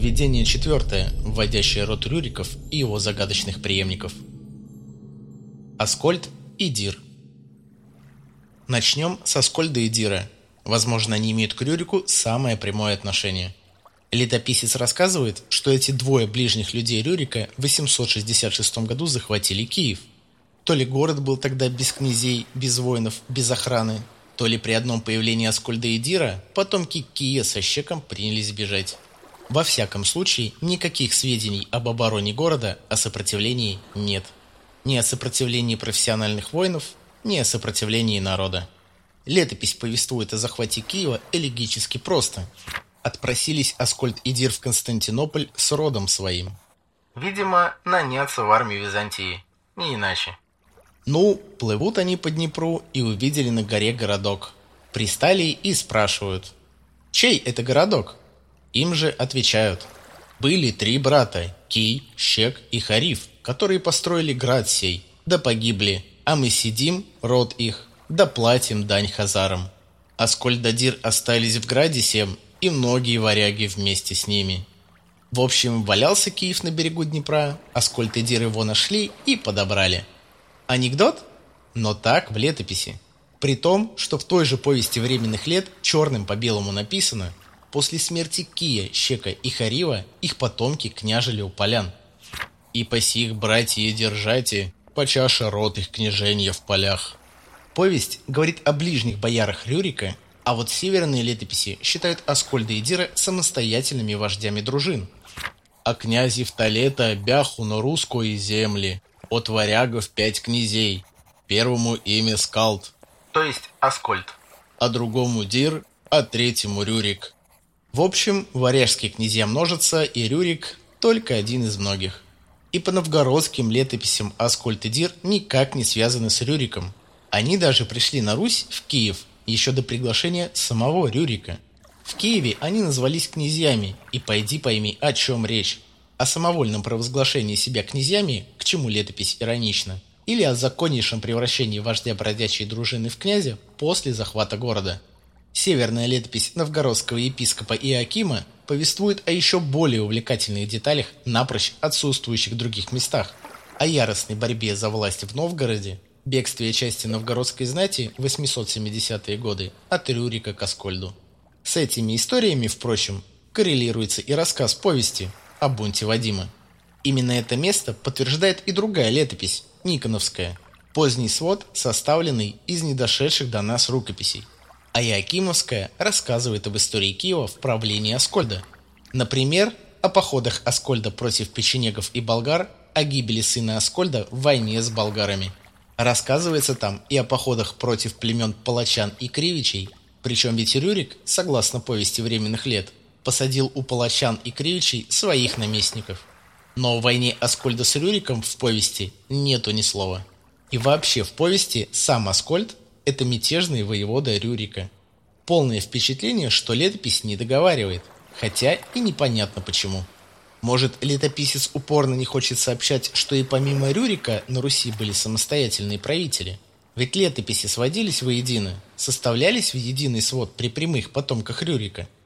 Введение четвертое, вводящее род Рюриков и его загадочных преемников. Аскольд и Дир Начнем с Аскольда и Дира. Возможно, они имеют к Рюрику самое прямое отношение. Летописец рассказывает, что эти двое ближних людей Рюрика в 866 году захватили Киев. То ли город был тогда без князей, без воинов, без охраны, то ли при одном появлении Аскольда и Дира потомки Кия со Щеком принялись бежать. Во всяком случае, никаких сведений об обороне города, о сопротивлении нет. Ни о сопротивлении профессиональных воинов, ни о сопротивлении народа. Летопись повествует о захвате Киева элегически просто – отпросились Аскольд и Дир в Константинополь с родом своим. Видимо, наняться в армию Византии, не иначе. Ну, плывут они по Днепру и увидели на горе городок. Пристали и спрашивают, чей это городок? Им же отвечают, были три брата, Кий, Щек и Хорив, которые построили град сей, да погибли, а мы сидим, род их, да платим дань хазарам. Аскольд да Дир остались в граде сем и многие варяги вместе с ними. В общем, валялся Киев на берегу Днепра, Аскольд и Дир его нашли и подобрали. Анекдот? Но так в летописи. При том, что в той же повести временных лет черным по белому написано, после смерти Кия, Щека и Харива их потомки княжили у полян. «И по сих братья держате, по чаше рот их княженья в полях». Повесть говорит о ближних боярах Рюрика а вот северные летописи считают Аскольда и Дира самостоятельными вождями дружин. А князи в то лета бяху на Русской земли, от варягов пять князей, первому имя Скалд, то есть Аскольд, а другому Дир, а третьему Рюрик. В общем, варяжские князья множатся, и Рюрик только один из многих. И по новгородским летописям Аскольд и Дир никак не связаны с Рюриком. Они даже пришли на Русь, в Киев, еще до приглашения самого Рюрика. В Киеве они назвались князьями, и пойди пойми, о чем речь. О самовольном провозглашении себя князьями, к чему летопись иронична, или о законнейшем превращении вождя бродячей дружины в князя после захвата города. Северная летопись новгородского епископа Иоакима повествует о еще более увлекательных деталях, напрочь отсутствующих в других местах, о яростной борьбе за власть в Новгороде, бегстве части новгородской знати в 870-е годы от Рюрика к Аскольду. С этими историями, впрочем, коррелируется и рассказ повести о бунте Вадима. Именно это место подтверждает и другая летопись, Никоновская, поздний свод, составленный из недошедших до нас рукописей. А Иакимовская рассказывает об истории Киева в правлении Аскольда. Например, о походах Аскольда против печенегов и болгар, о гибели сына Аскольда в войне с болгарами – Рассказывается там и о походах против племен палачан и кривичей, причем ведь Рюрик, согласно повести временных лет, посадил у палачан и кривичей своих наместников. Но в войне Аскольда с Рюриком в повести нету ни слова. И вообще в повести сам Аскольд – это мятежный воевода Рюрика. Полное впечатление, что летопись не договаривает, хотя и непонятно почему. Может, летописец упорно не хочет сообщать, что и помимо Рюрика на Руси были самостоятельные правители? Ведь летописи сводились воедино, составлялись в единый свод при прямых потомках Рюрика –